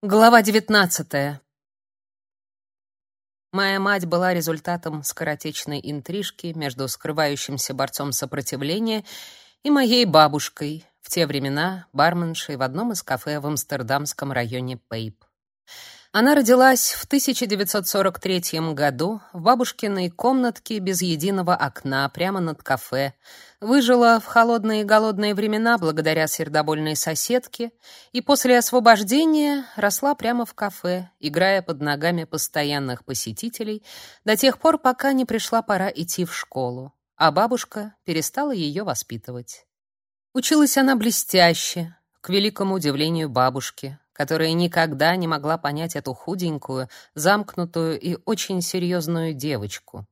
Глава 19. Моя мать была результатом скоротечной интрижки между скрывающимся борцом сопротивления и моей бабушкой, в те времена барменшей в одном из кафе в амстердамском районе Пейп. Она родилась в 1943 году в бабушкиной комнатке без единого окна прямо над кафе. Выжила в холодные и голодные времена благодаря сердобольной соседке и после освобождения росла прямо в кафе, играя под ногами постоянных посетителей до тех пор, пока не пришла пора идти в школу, а бабушка перестала ее воспитывать. Училась она блестяще, к великому удивлению бабушки, которая никогда не могла понять эту худенькую, замкнутую и очень серьезную девочку.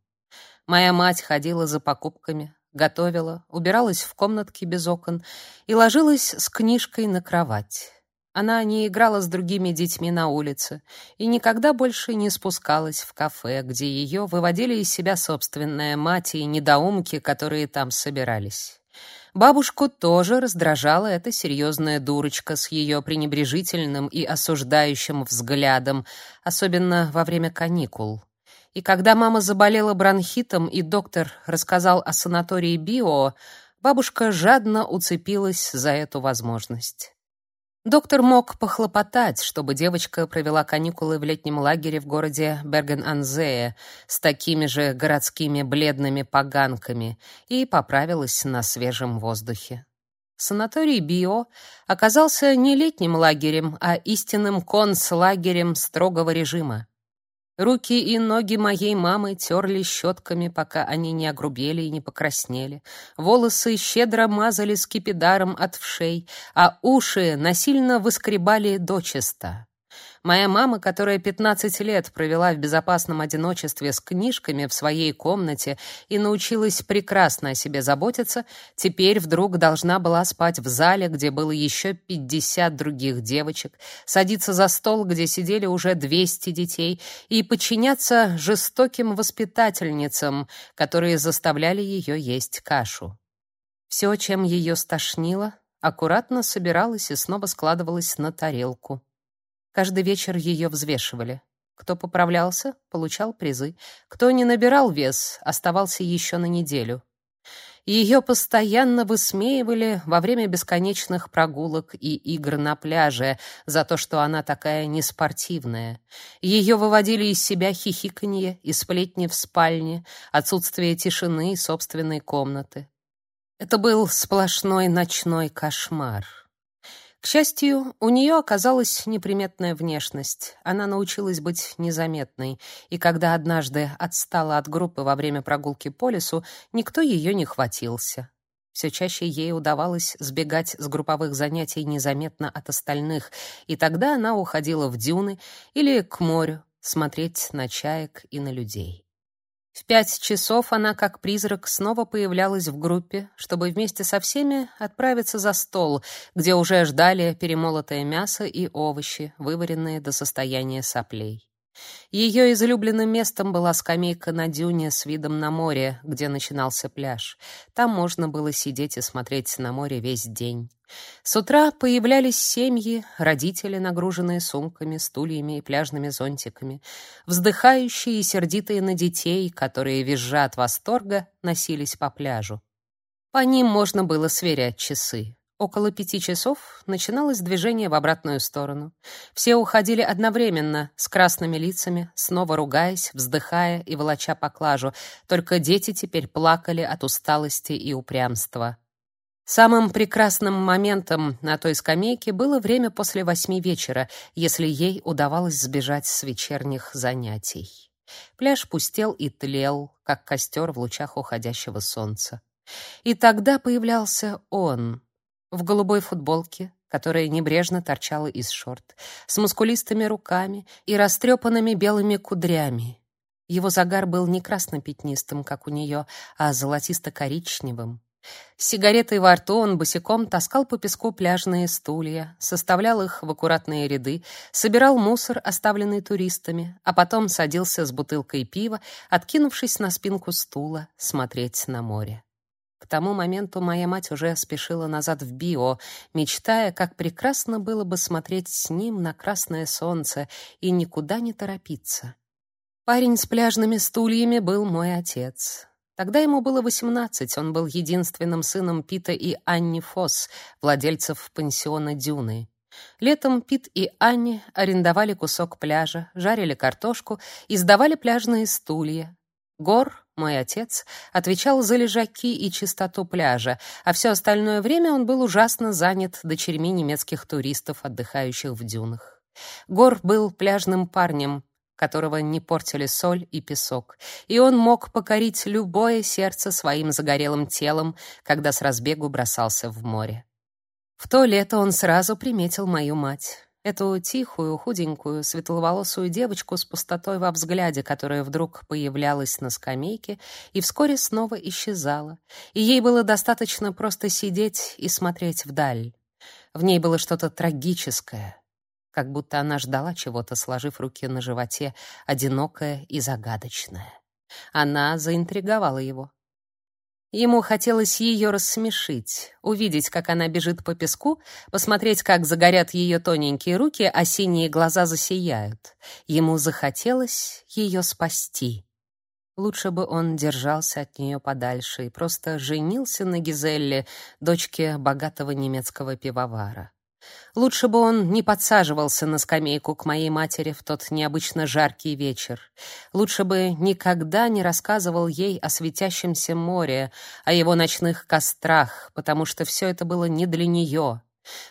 Моя мать ходила за покупками, готовила, убиралась в комнатке без окон и ложилась с книжкой на кровать. Она не играла с другими детьми на улице и никогда больше не спускалась в кафе, где ее выводили из себя собственная мать и недоумки, которые там собирались. Бабушку тоже раздражала эта серьезная дурочка с ее пренебрежительным и осуждающим взглядом, особенно во время каникул. И когда мама заболела бронхитом и доктор рассказал о санатории Био, бабушка жадно уцепилась за эту возможность. Доктор мог похлопотать, чтобы девочка провела каникулы в летнем лагере в городе Берген-Анзее с такими же городскими бледными поганками и поправилась на свежем воздухе. Санаторий Био оказался не летним лагерем, а истинным концлагерем строгого режима. Руки и ноги моей мамы терли щетками, пока они не огрубели и не покраснели. Волосы щедро мазали скипидаром от вшей, а уши насильно выскребали дочисто. Моя мама, которая 15 лет провела в безопасном одиночестве с книжками в своей комнате и научилась прекрасно о себе заботиться, теперь вдруг должна была спать в зале, где было еще 50 других девочек, садиться за стол, где сидели уже 200 детей, и подчиняться жестоким воспитательницам, которые заставляли ее есть кашу. Все, чем ее стошнило, аккуратно собиралось и снова складывалось на тарелку. Каждый вечер ее взвешивали. Кто поправлялся, получал призы. Кто не набирал вес, оставался еще на неделю. Ее постоянно высмеивали во время бесконечных прогулок и игр на пляже за то, что она такая неспортивная. Ее выводили из себя хихиканье и сплетни в спальне, отсутствие тишины и собственной комнаты. Это был сплошной ночной кошмар. К счастью, у нее оказалась неприметная внешность. Она научилась быть незаметной, и когда однажды отстала от группы во время прогулки по лесу, никто ее не хватился. Все чаще ей удавалось сбегать с групповых занятий незаметно от остальных, и тогда она уходила в дюны или к морю смотреть на чаек и на людей. В пять часов она, как призрак, снова появлялась в группе, чтобы вместе со всеми отправиться за стол, где уже ждали перемолотое мясо и овощи, вываренные до состояния соплей. Ее излюбленным местом была скамейка на дюне с видом на море, где начинался пляж. Там можно было сидеть и смотреть на море весь день. С утра появлялись семьи, родители, нагруженные сумками, стульями и пляжными зонтиками, вздыхающие и сердитые на детей, которые, визжа от восторга, носились по пляжу. По ним можно было сверять часы. Около пяти часов начиналось движение в обратную сторону. Все уходили одновременно, с красными лицами, снова ругаясь, вздыхая и волоча поклажу. Только дети теперь плакали от усталости и упрямства. Самым прекрасным моментом на той скамейке было время после восьми вечера, если ей удавалось сбежать с вечерних занятий. Пляж пустел и тлел, как костер в лучах уходящего солнца. И тогда появлялся он, в голубой футболке, которая небрежно торчала из шорт, с мускулистыми руками и растрепанными белыми кудрями. Его загар был не красно-пятнистым, как у нее, а золотисто-коричневым. С сигаретой во рту он босиком таскал по песку пляжные стулья, составлял их в аккуратные ряды, собирал мусор, оставленный туристами, а потом садился с бутылкой пива, откинувшись на спинку стула, смотреть на море. К тому моменту моя мать уже спешила назад в био, мечтая, как прекрасно было бы смотреть с ним на красное солнце и никуда не торопиться. Парень с пляжными стульями был мой отец. Тогда ему было восемнадцать, он был единственным сыном Пита и Анни Фосс, владельцев пансиона Дюны. Летом Пит и Анни арендовали кусок пляжа, жарили картошку и сдавали пляжные стулья. Гор, мой отец, отвечал за лежаки и чистоту пляжа, а все остальное время он был ужасно занят дочерьми немецких туристов, отдыхающих в дюнах. Гор был пляжным парнем, которого не портили соль и песок, и он мог покорить любое сердце своим загорелым телом, когда с разбегу бросался в море. В то лето он сразу приметил мою мать. Эту тихую, худенькую, светловолосую девочку с пустотой во взгляде, которая вдруг появлялась на скамейке и вскоре снова исчезала. И ей было достаточно просто сидеть и смотреть вдаль. В ней было что-то трагическое, как будто она ждала чего-то, сложив руки на животе, одинокая и загадочная. Она заинтриговала его. Ему хотелось ее рассмешить, увидеть, как она бежит по песку, посмотреть, как загорят ее тоненькие руки, а синие глаза засияют. Ему захотелось ее спасти. Лучше бы он держался от нее подальше и просто женился на Гизелле, дочке богатого немецкого пивовара. Лучше бы он не подсаживался на скамейку к моей матери в тот необычно жаркий вечер. Лучше бы никогда не рассказывал ей о светящемся море, о его ночных кострах, потому что все это было не для нее.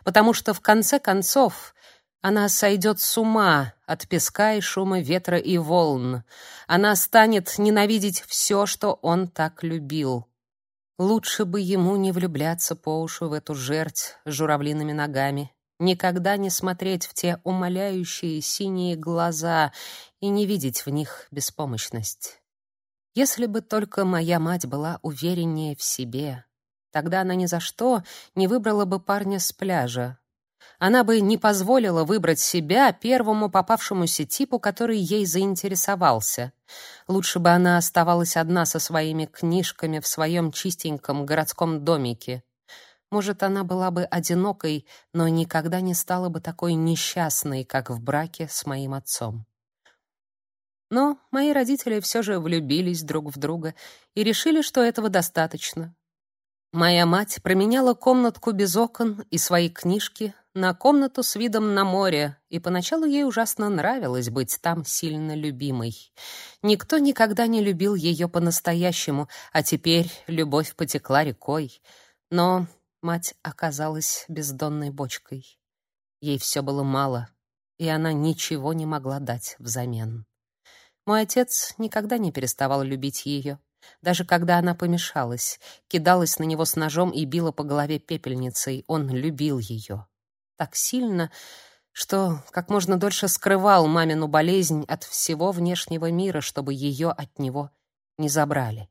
Потому что в конце концов она сойдет с ума от песка и шума ветра и волн. Она станет ненавидеть все, что он так любил. Лучше бы ему не влюбляться по уши в эту жерть с журавлиными ногами, никогда не смотреть в те умоляющие синие глаза и не видеть в них беспомощность. Если бы только моя мать была увереннее в себе, тогда она ни за что не выбрала бы парня с пляжа, она бы не позволила выбрать себя первому попавшемуся типу, который ей заинтересовался. Лучше бы она оставалась одна со своими книжками в своем чистеньком городском домике. Может, она была бы одинокой, но никогда не стала бы такой несчастной, как в браке с моим отцом. Но мои родители все же влюбились друг в друга и решили, что этого достаточно. Моя мать променяла комнатку без окон и свои книжки на комнату с видом на море, и поначалу ей ужасно нравилось быть там сильно любимой. Никто никогда не любил ее по-настоящему, а теперь любовь потекла рекой. Но мать оказалась бездонной бочкой. Ей все было мало, и она ничего не могла дать взамен. Мой отец никогда не переставал любить ее. Даже когда она помешалась, кидалась на него с ножом и била по голове пепельницей, он любил ее. Так сильно, что как можно дольше скрывал мамину болезнь от всего внешнего мира, чтобы ее от него не забрали.